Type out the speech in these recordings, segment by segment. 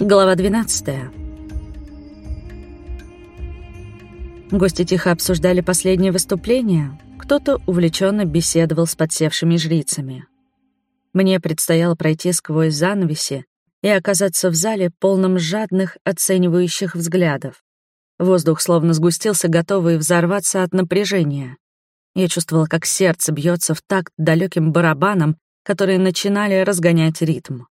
Глава 12. Гости тихо обсуждали последние выступления. Кто-то увлеченно беседовал с подсевшими жрицами. Мне предстояло пройти сквозь занавеси и оказаться в зале, полном жадных, оценивающих взглядов. Воздух словно сгустился, готовый взорваться от напряжения. Я чувствовала, как сердце бьется в такт далеким барабанам, которые начинали разгонять ритм.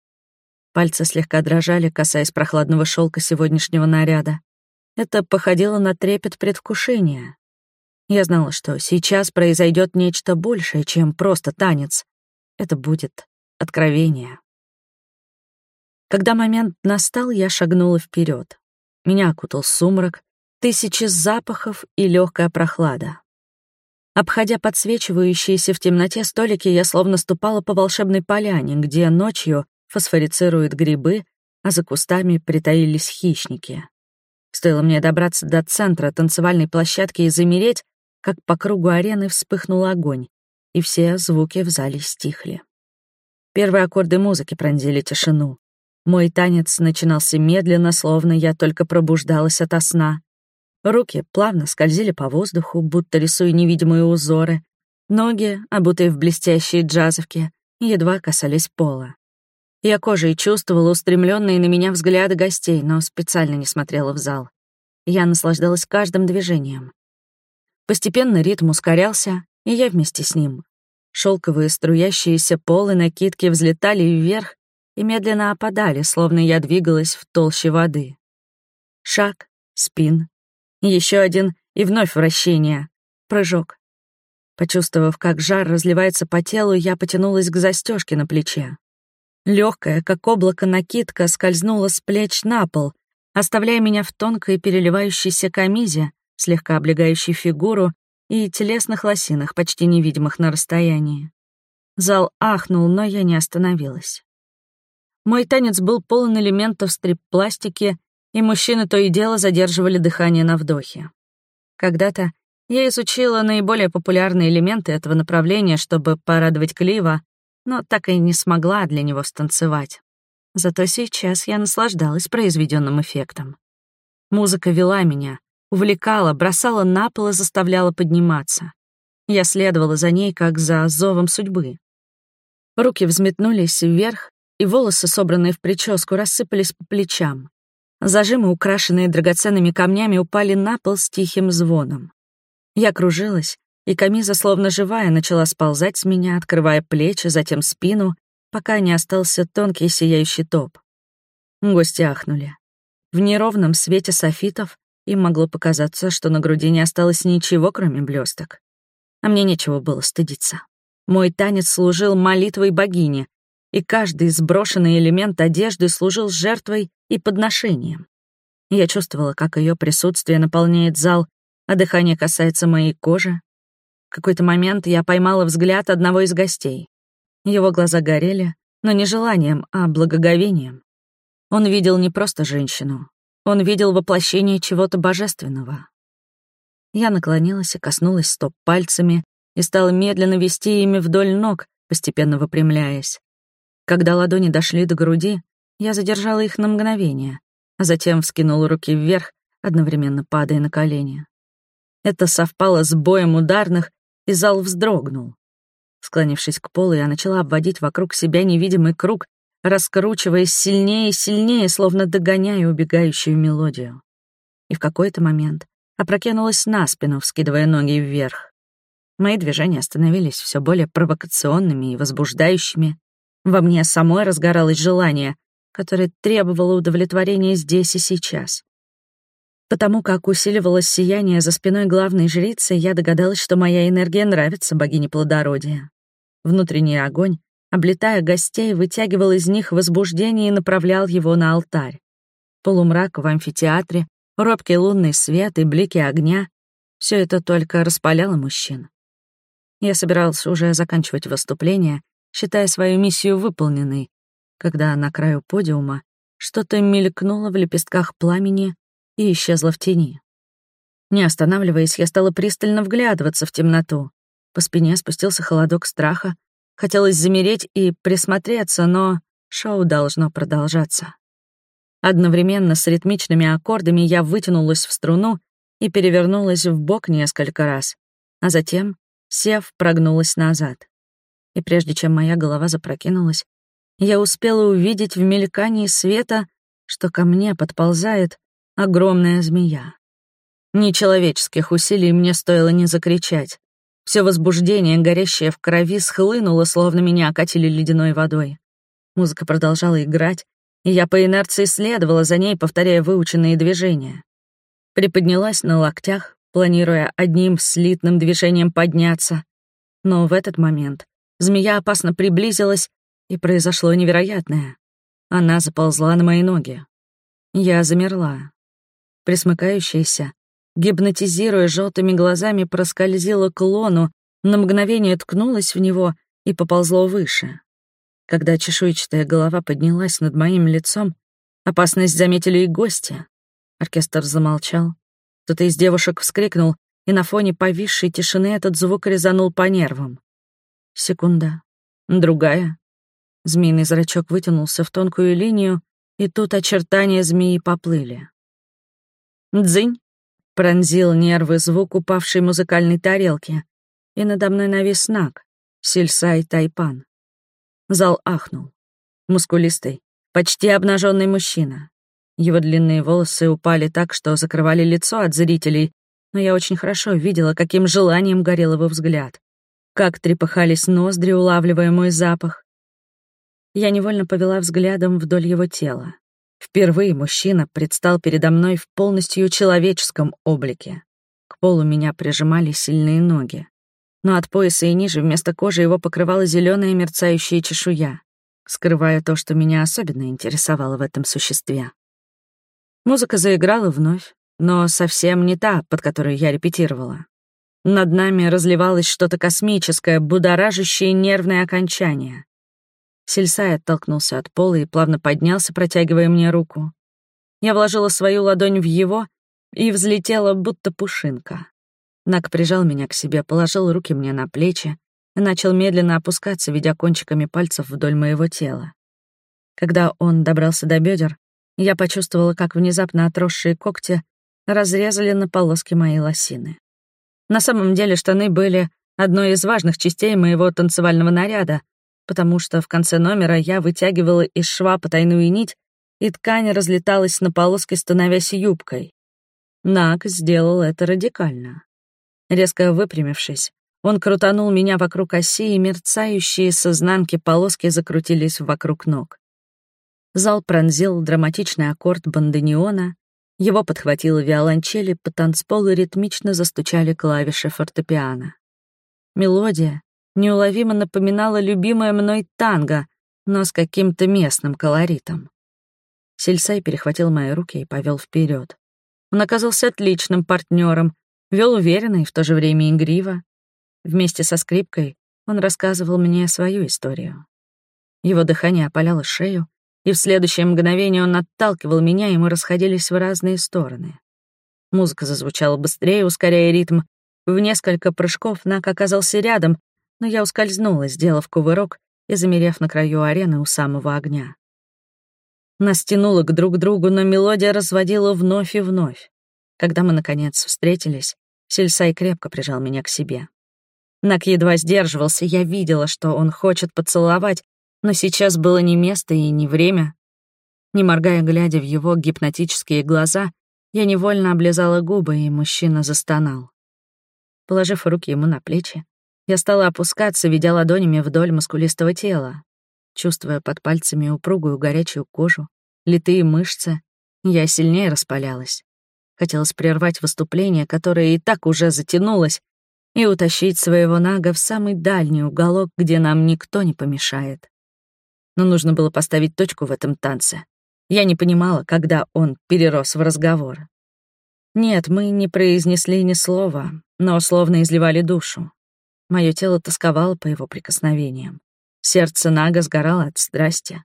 Пальцы слегка дрожали, касаясь прохладного шелка сегодняшнего наряда. Это походило на трепет предвкушения. Я знала, что сейчас произойдет нечто большее, чем просто танец. Это будет откровение. Когда момент настал, я шагнула вперед. Меня окутал сумрак, тысячи запахов и легкая прохлада. Обходя подсвечивающиеся в темноте столики, я словно ступала по волшебной поляне, где ночью фосфорицируют грибы, а за кустами притаились хищники. Стоило мне добраться до центра танцевальной площадки и замереть, как по кругу арены вспыхнул огонь, и все звуки в зале стихли. Первые аккорды музыки пронзили тишину. Мой танец начинался медленно, словно я только пробуждалась ото сна. Руки плавно скользили по воздуху, будто рисуя невидимые узоры. Ноги, обутые в блестящие джазовки, едва касались пола. Я кожей чувствовала устремленные на меня взгляды гостей, но специально не смотрела в зал. Я наслаждалась каждым движением. Постепенно ритм ускорялся, и я вместе с ним. Шелковые струящиеся полы накидки взлетали вверх и медленно опадали, словно я двигалась в толще воды. Шаг, спин, еще один и вновь вращение, прыжок. Почувствовав, как жар разливается по телу, я потянулась к застежке на плече. Легкая, как облако накидка, скользнула с плеч на пол, оставляя меня в тонкой переливающейся камизе, слегка облегающей фигуру, и телесных лосинах, почти невидимых на расстоянии. Зал ахнул, но я не остановилась. Мой танец был полон элементов стрип-пластики, и мужчины то и дело задерживали дыхание на вдохе. Когда-то я изучила наиболее популярные элементы этого направления, чтобы порадовать Клива, но так и не смогла для него станцевать. Зато сейчас я наслаждалась произведенным эффектом. Музыка вела меня, увлекала, бросала на пол и заставляла подниматься. Я следовала за ней, как за зовом судьбы. Руки взметнулись вверх, и волосы, собранные в прическу, рассыпались по плечам. Зажимы, украшенные драгоценными камнями, упали на пол с тихим звоном. Я кружилась, и камиза, словно живая, начала сползать с меня, открывая плечи, затем спину, пока не остался тонкий сияющий топ. Гости ахнули. В неровном свете софитов им могло показаться, что на груди не осталось ничего, кроме блесток. А мне нечего было стыдиться. Мой танец служил молитвой богине, и каждый сброшенный элемент одежды служил жертвой и подношением. Я чувствовала, как ее присутствие наполняет зал, а дыхание касается моей кожи, в какой-то момент я поймала взгляд одного из гостей. Его глаза горели, но не желанием, а благоговением. Он видел не просто женщину, он видел воплощение чего-то божественного. Я наклонилась и коснулась стоп пальцами и стала медленно вести ими вдоль ног, постепенно выпрямляясь. Когда ладони дошли до груди, я задержала их на мгновение, а затем вскинула руки вверх, одновременно падая на колени. Это совпало с боем ударных, и зал вздрогнул. Склонившись к полу, я начала обводить вокруг себя невидимый круг, раскручиваясь сильнее и сильнее, словно догоняя убегающую мелодию. И в какой-то момент опрокинулась на спину, вскидывая ноги вверх. Мои движения становились все более провокационными и возбуждающими. Во мне самой разгоралось желание, которое требовало удовлетворения здесь и сейчас. Потому как усиливалось сияние за спиной главной жрицы, я догадалась, что моя энергия нравится богине плодородия. Внутренний огонь, облетая гостей, вытягивал из них возбуждение и направлял его на алтарь. Полумрак в амфитеатре, робкий лунный свет и блики огня — все это только распаляло мужчин. Я собирался уже заканчивать выступление, считая свою миссию выполненной, когда на краю подиума что-то мелькнуло в лепестках пламени и исчезла в тени. Не останавливаясь, я стала пристально вглядываться в темноту. По спине спустился холодок страха. Хотелось замереть и присмотреться, но шоу должно продолжаться. Одновременно с ритмичными аккордами я вытянулась в струну и перевернулась в бок несколько раз, а затем, сев, прогнулась назад. И прежде чем моя голова запрокинулась, я успела увидеть в мелькании света, что ко мне подползает огромная змея. Нечеловеческих усилий мне стоило не закричать. Все возбуждение, горящее в крови, схлынуло, словно меня окатили ледяной водой. Музыка продолжала играть, и я по инерции следовала за ней, повторяя выученные движения. Приподнялась на локтях, планируя одним слитным движением подняться. Но в этот момент змея опасно приблизилась, и произошло невероятное. Она заползла на мои ноги. Я замерла. Присмыкающаяся, гипнотизируя желтыми глазами, проскользила к лону, на мгновение ткнулась в него и поползло выше. Когда чешуйчатая голова поднялась над моим лицом, опасность заметили и гости. Оркестр замолчал. Кто-то из девушек вскрикнул, и на фоне повисшей тишины этот звук резанул по нервам. Секунда. Другая. Змеиный зрачок вытянулся в тонкую линию, и тут очертания змеи поплыли. «Дзынь!» — пронзил нервы звук упавшей музыкальной тарелки, и надо мной навис Наг, Сильсай Тайпан. Зал ахнул. Мускулистый, почти обнаженный мужчина. Его длинные волосы упали так, что закрывали лицо от зрителей, но я очень хорошо видела, каким желанием горел его взгляд. Как трепыхались ноздри, улавливая мой запах. Я невольно повела взглядом вдоль его тела. Впервые мужчина предстал передо мной в полностью человеческом облике. К полу меня прижимали сильные ноги но от пояса и ниже вместо кожи его покрывала зеленая мерцающая чешуя, скрывая то, что меня особенно интересовало в этом существе. Музыка заиграла вновь, но совсем не та, под которую я репетировала. Над нами разливалось что-то космическое, будоражащее нервное окончание. Сельсай оттолкнулся от пола и плавно поднялся, протягивая мне руку. Я вложила свою ладонь в его и взлетела, будто пушинка. Нак прижал меня к себе, положил руки мне на плечи и начал медленно опускаться, ведя кончиками пальцев вдоль моего тела. Когда он добрался до бедер, я почувствовала, как внезапно отросшие когти разрезали на полоски моей лосины. На самом деле штаны были одной из важных частей моего танцевального наряда, потому что в конце номера я вытягивала из шва потайную нить, и ткань разлеталась на полоски, становясь юбкой. Нак сделал это радикально. Резко выпрямившись, он крутанул меня вокруг оси, и мерцающие с изнанки полоски закрутились вокруг ног. Зал пронзил драматичный аккорд бандениона, его подхватила виолончели, по танцполу ритмично застучали клавиши фортепиано. Мелодия неуловимо напоминала любимое мной танго, но с каким-то местным колоритом. Сельсай перехватил мои руки и повел вперед. Он оказался отличным партнером, Вел уверенно и в то же время игриво. Вместе со скрипкой он рассказывал мне свою историю. Его дыхание опаляло шею, и в следующее мгновение он отталкивал меня, и мы расходились в разные стороны. Музыка зазвучала быстрее, ускоряя ритм. В несколько прыжков Нак оказался рядом, но я ускользнула, сделав кувырок и замерев на краю арены у самого огня. Нас тянуло к друг другу, но мелодия разводила вновь и вновь. Когда мы, наконец, встретились, Сельсай крепко прижал меня к себе. Нак едва сдерживался, я видела, что он хочет поцеловать, но сейчас было не место и не время. Не моргая, глядя в его гипнотические глаза, я невольно облизала губы, и мужчина застонал. Положив руки ему на плечи, я стала опускаться, ведя ладонями вдоль мускулистого тела. Чувствуя под пальцами упругую горячую кожу, литые мышцы, я сильнее распалялась. Хотелось прервать выступление, которое и так уже затянулось, и утащить своего Нага в самый дальний уголок, где нам никто не помешает. Но нужно было поставить точку в этом танце. Я не понимала, когда он перерос в разговор. Нет, мы не произнесли ни слова, но словно изливали душу. Мое тело тосковало по его прикосновениям. Сердце Нага сгорало от страсти.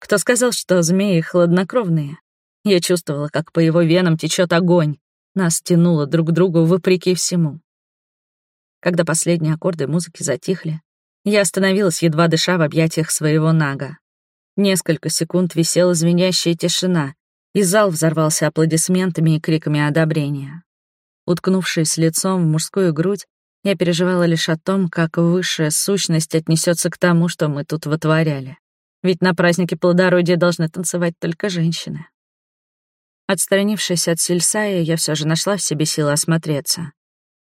Кто сказал, что змеи хладнокровные? Я чувствовала, как по его венам течет огонь. Нас тянуло друг к другу вопреки всему. Когда последние аккорды музыки затихли, я остановилась, едва дыша в объятиях своего Нага. Несколько секунд висела звенящая тишина, и зал взорвался аплодисментами и криками одобрения. Уткнувшись лицом в мужскую грудь, я переживала лишь о том, как высшая сущность отнесется к тому, что мы тут вытворяли. Ведь на празднике плодородия должны танцевать только женщины. Отстранившись от Сельсая, я все же нашла в себе силы осмотреться.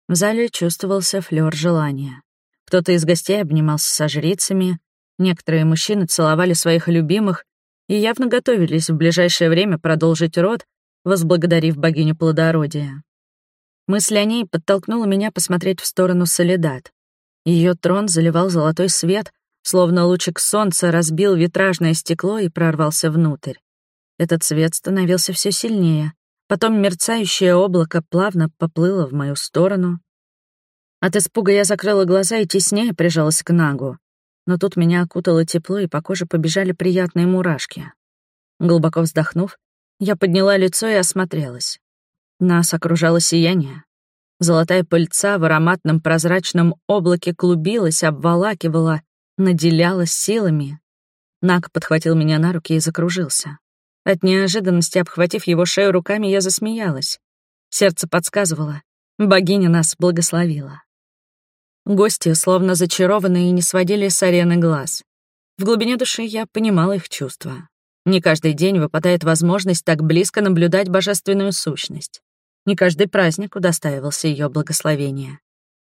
В зале чувствовался флёр желания. Кто-то из гостей обнимался со жрицами, некоторые мужчины целовали своих любимых и явно готовились в ближайшее время продолжить род, возблагодарив богиню плодородия. Мысль о ней подтолкнула меня посмотреть в сторону Солидат. Ее трон заливал золотой свет, словно лучик солнца разбил витражное стекло и прорвался внутрь. Этот свет становился все сильнее, Потом мерцающее облако плавно поплыло в мою сторону. От испуга я закрыла глаза и теснее прижалась к Нагу. Но тут меня окутало тепло, и по коже побежали приятные мурашки. Глубоко вздохнув, я подняла лицо и осмотрелась. Нас окружало сияние. Золотая пыльца в ароматном прозрачном облаке клубилась, обволакивала, наделяла силами. Наг подхватил меня на руки и закружился. От неожиданности, обхватив его шею руками, я засмеялась. Сердце подсказывало. Богиня нас благословила. Гости, словно зачарованные, не сводили с арены глаз. В глубине души я понимала их чувства. Не каждый день выпадает возможность так близко наблюдать божественную сущность. Не каждый праздник удостаивался ее благословения.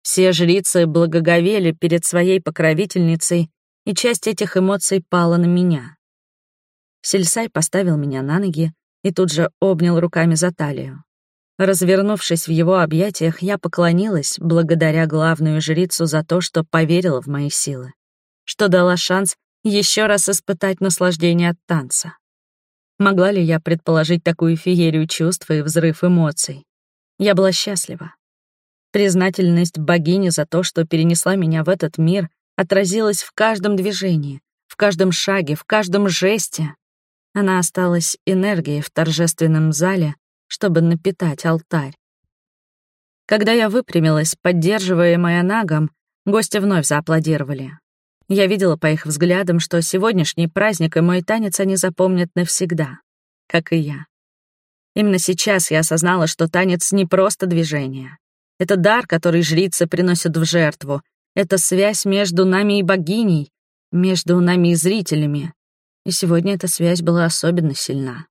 Все жрицы благоговели перед своей покровительницей, и часть этих эмоций пала на меня. Сельсай поставил меня на ноги и тут же обнял руками за талию. Развернувшись в его объятиях, я поклонилась, благодаря главную жрицу за то, что поверила в мои силы, что дала шанс еще раз испытать наслаждение от танца. Могла ли я предположить такую феерию чувств и взрыв эмоций? Я была счастлива. Признательность богини за то, что перенесла меня в этот мир, отразилась в каждом движении, в каждом шаге, в каждом жесте. Она осталась энергией в торжественном зале, чтобы напитать алтарь. Когда я выпрямилась, поддерживаемая нагом, гости вновь зааплодировали. Я видела по их взглядам, что сегодняшний праздник и мой танец они запомнят навсегда, как и я. Именно сейчас я осознала, что танец не просто движение. Это дар, который жрицы приносят в жертву. Это связь между нами и богиней, между нами и зрителями. И сегодня эта связь была особенно сильна.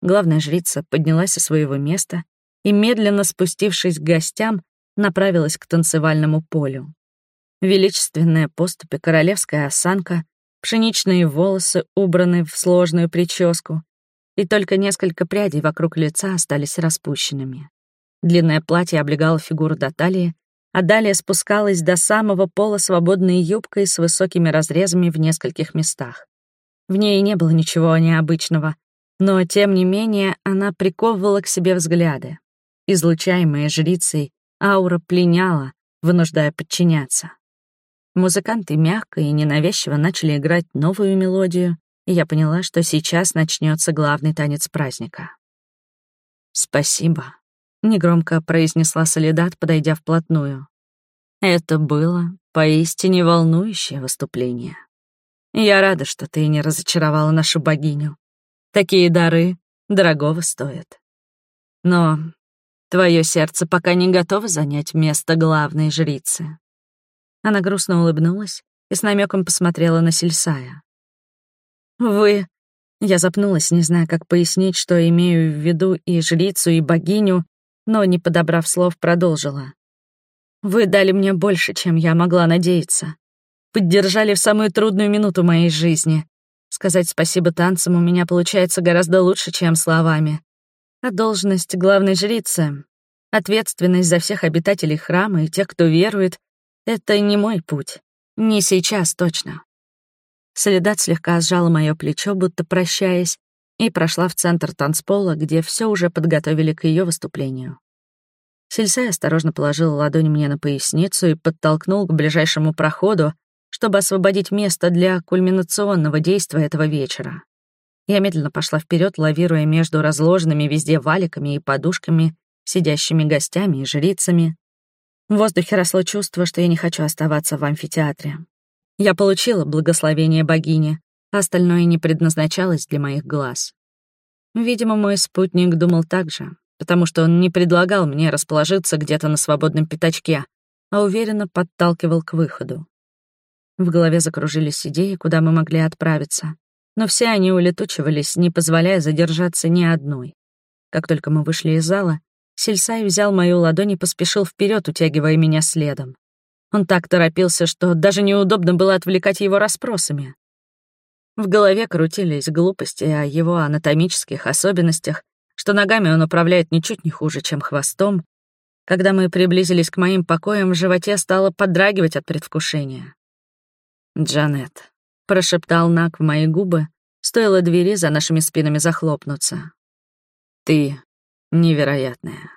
Главная жрица поднялась со своего места и, медленно спустившись к гостям, направилась к танцевальному полю. Величественная поступь и королевская осанка, пшеничные волосы убраны в сложную прическу, и только несколько прядей вокруг лица остались распущенными. Длинное платье облегало фигуру до талии, а далее спускалось до самого пола свободной юбкой с высокими разрезами в нескольких местах. В ней не было ничего необычного, но, тем не менее, она приковывала к себе взгляды. Излучаемые жрицей, аура пленяла, вынуждая подчиняться. Музыканты мягко и ненавязчиво начали играть новую мелодию, и я поняла, что сейчас начнется главный танец праздника. «Спасибо», — негромко произнесла Солидат, подойдя вплотную. Это было поистине волнующее выступление. Я рада, что ты не разочаровала нашу богиню. Такие дары дорогого стоят. Но твое сердце пока не готово занять место главной жрицы. Она грустно улыбнулась и с намеком посмотрела на Сельсая. «Вы...» Я запнулась, не зная, как пояснить, что имею в виду и жрицу, и богиню, но, не подобрав слов, продолжила. «Вы дали мне больше, чем я могла надеяться поддержали в самую трудную минуту моей жизни. Сказать спасибо танцам у меня получается гораздо лучше, чем словами. А должность главной жрицы, ответственность за всех обитателей храма и тех, кто верует, это не мой путь. Не сейчас точно. Солидат слегка сжала мое плечо, будто прощаясь, и прошла в центр танцпола, где все уже подготовили к ее выступлению. Сельсай осторожно положил ладонь мне на поясницу и подтолкнул к ближайшему проходу, чтобы освободить место для кульминационного действия этого вечера. Я медленно пошла вперед, лавируя между разложенными везде валиками и подушками, сидящими гостями и жрицами. В воздухе росло чувство, что я не хочу оставаться в амфитеатре. Я получила благословение богини, а остальное не предназначалось для моих глаз. Видимо, мой спутник думал так же, потому что он не предлагал мне расположиться где-то на свободном пятачке, а уверенно подталкивал к выходу. В голове закружились идеи, куда мы могли отправиться, но все они улетучивались, не позволяя задержаться ни одной. Как только мы вышли из зала, Сельсай взял мою ладонь и поспешил вперед, утягивая меня следом. Он так торопился, что даже неудобно было отвлекать его расспросами. В голове крутились глупости о его анатомических особенностях, что ногами он управляет ничуть не хуже, чем хвостом. Когда мы приблизились к моим покоям, в животе стало подрагивать от предвкушения. «Джанет», — прошептал Нак в мои губы, стоило двери за нашими спинами захлопнуться. «Ты невероятная».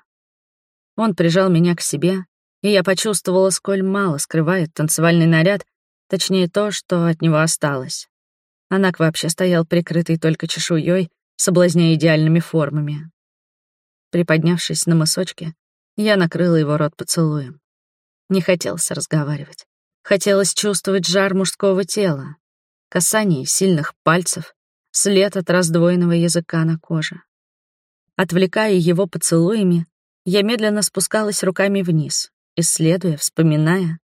Он прижал меня к себе, и я почувствовала, сколь мало скрывает танцевальный наряд, точнее то, что от него осталось. Анак вообще стоял прикрытый только чешуей, соблазняя идеальными формами. Приподнявшись на мысочке, я накрыла его рот поцелуем. Не хотелось разговаривать. Хотелось чувствовать жар мужского тела, касание сильных пальцев, след от раздвоенного языка на коже. Отвлекая его поцелуями, я медленно спускалась руками вниз, исследуя, вспоминая.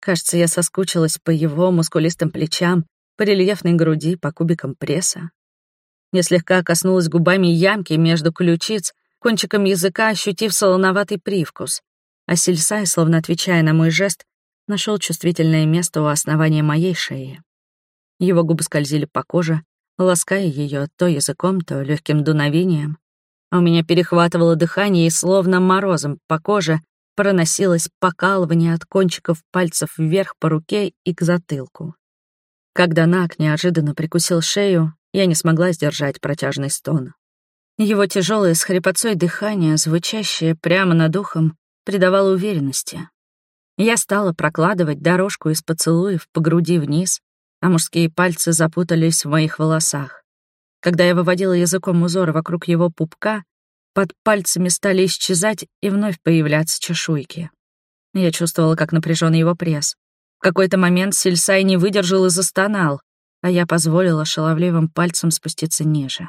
Кажется, я соскучилась по его мускулистым плечам, по рельефной груди, по кубикам пресса. Я слегка коснулась губами ямки между ключиц, кончиком языка ощутив солоноватый привкус, а Сельсай, словно отвечая на мой жест, нашел чувствительное место у основания моей шеи. Его губы скользили по коже, лаская ее то языком, то легким дуновением. У меня перехватывало дыхание, и словно морозом по коже проносилось покалывание от кончиков пальцев вверх по руке и к затылку. Когда Нак неожиданно прикусил шею, я не смогла сдержать протяжный стон. Его тяжелое с хрипотцой дыхание, звучащее прямо над ухом, придавало уверенности. Я стала прокладывать дорожку из поцелуев по груди вниз, а мужские пальцы запутались в моих волосах. Когда я выводила языком узоры вокруг его пупка, под пальцами стали исчезать и вновь появляться чешуйки. Я чувствовала, как напряжен его пресс. В какой-то момент Сельсай не выдержал и застонал, а я позволила шаловливым пальцем спуститься ниже.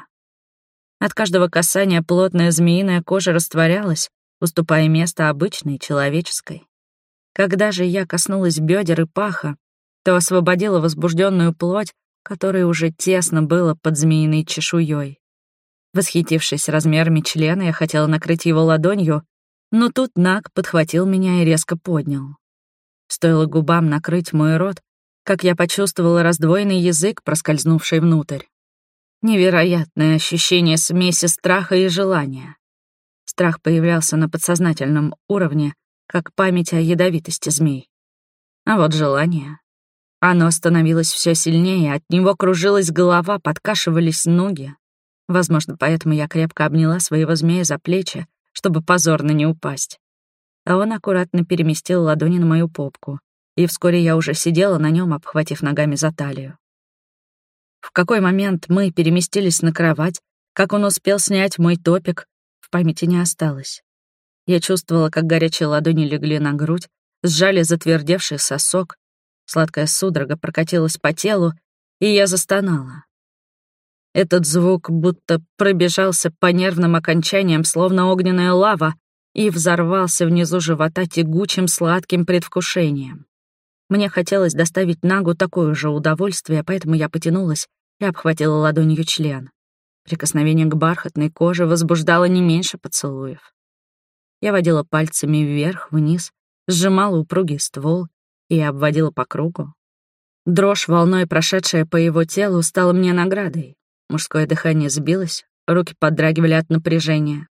От каждого касания плотная змеиная кожа растворялась, уступая место обычной, человеческой. Когда же я коснулась бедер и паха, то освободила возбужденную плоть, которой уже тесно было под змеиной чешуей. Восхитившись размерами члена, я хотела накрыть его ладонью, но тут Наг подхватил меня и резко поднял. Стоило губам накрыть мой рот, как я почувствовала раздвоенный язык, проскользнувший внутрь. Невероятное ощущение смеси страха и желания. Страх появлялся на подсознательном уровне, как память о ядовитости змей. А вот желание. Оно становилось все сильнее, от него кружилась голова, подкашивались ноги. Возможно, поэтому я крепко обняла своего змея за плечи, чтобы позорно не упасть а он аккуратно переместил ладони на мою попку, и вскоре я уже сидела на нем, обхватив ногами за талию. В какой момент мы переместились на кровать, как он успел снять мой топик, в памяти не осталось. Я чувствовала, как горячие ладони легли на грудь, сжали затвердевший сосок, сладкая судорога прокатилась по телу, и я застонала. Этот звук будто пробежался по нервным окончаниям, словно огненная лава, и взорвался внизу живота тягучим сладким предвкушением. Мне хотелось доставить Нагу такое же удовольствие, поэтому я потянулась и обхватила ладонью член. Прикосновение к бархатной коже возбуждало не меньше поцелуев. Я водила пальцами вверх-вниз, сжимала упругий ствол и обводила по кругу. Дрожь, волной прошедшая по его телу, стала мне наградой. Мужское дыхание сбилось, руки подрагивали от напряжения.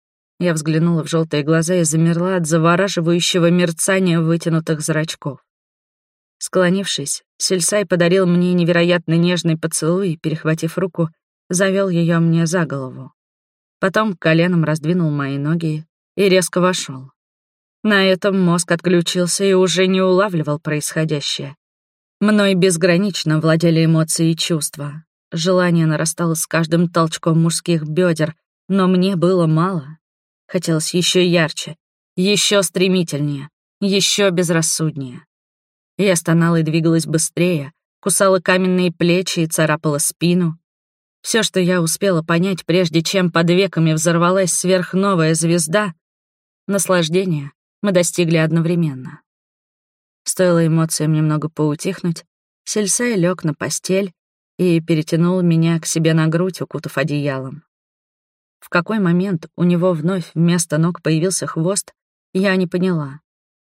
Я взглянула в желтые глаза и замерла от завораживающего мерцания вытянутых зрачков. Склонившись, Сельсай подарил мне невероятно нежный поцелуй и, перехватив руку, завел ее мне за голову. Потом коленом раздвинул мои ноги и резко вошел. На этом мозг отключился и уже не улавливал происходящее. Мной безгранично владели эмоции и чувства. Желание нарастало с каждым толчком мужских бедер, но мне было мало. Хотелось еще ярче, еще стремительнее, еще безрассуднее. Я стонала и двигалась быстрее, кусала каменные плечи и царапала спину. Все, что я успела понять, прежде чем под веками взорвалась сверхновая звезда, наслаждение мы достигли одновременно. Стоило эмоциям немного поутихнуть, Сельсай лег на постель и перетянул меня к себе на грудь, укутав одеялом. В какой момент у него вновь вместо ног появился хвост, я не поняла.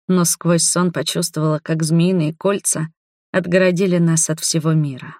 Но сквозь сон почувствовала, как змеиные кольца отгородили нас от всего мира.